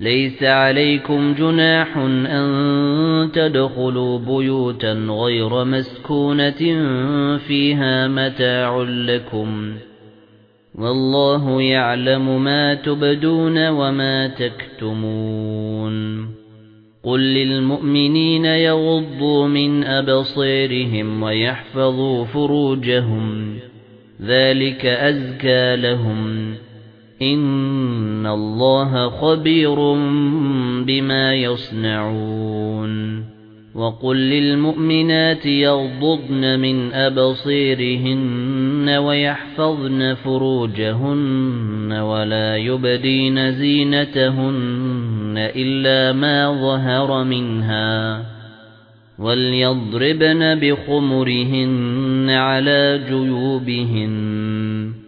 لَيْسَ عَلَيْكُمْ جُنَاحٌ أَن تَدْخُلُوا بُيُوتًا غَيْرَ مَسْكُونَةٍ فِيهَا مَتَاعٌ لَكُمْ وَاللَّهُ يَعْلَمُ مَا تُبْدُونَ وَمَا تَكْتُمُونَ قُل لِّلْمُؤْمِنِينَ يَغُضُّوا مِنْ أَبْصَارِهِمْ وَيَحْفَظُوا فُرُوجَهُمْ ذَلِكَ أَزْكَىٰ لَهُمْ إِنَّ اللَّهَ خَبِيرٌ بِمَا يَصْنَعُونَ وَقُل لِّلْمُؤْمِنَاتِ يَغْضُضْنَ مِنْ أَبْصَارِهِنَّ وَيَحْفَظْنَ فُرُوجَهُنَّ وَلَا يُبْدِينَ زِينَتَهُنَّ إِلَّا مَا ظَهَرَ مِنْهَا وَلْيَضْرِبْنَ بِخُمُرِهِنَّ عَلَى جُيُوبِهِنَّ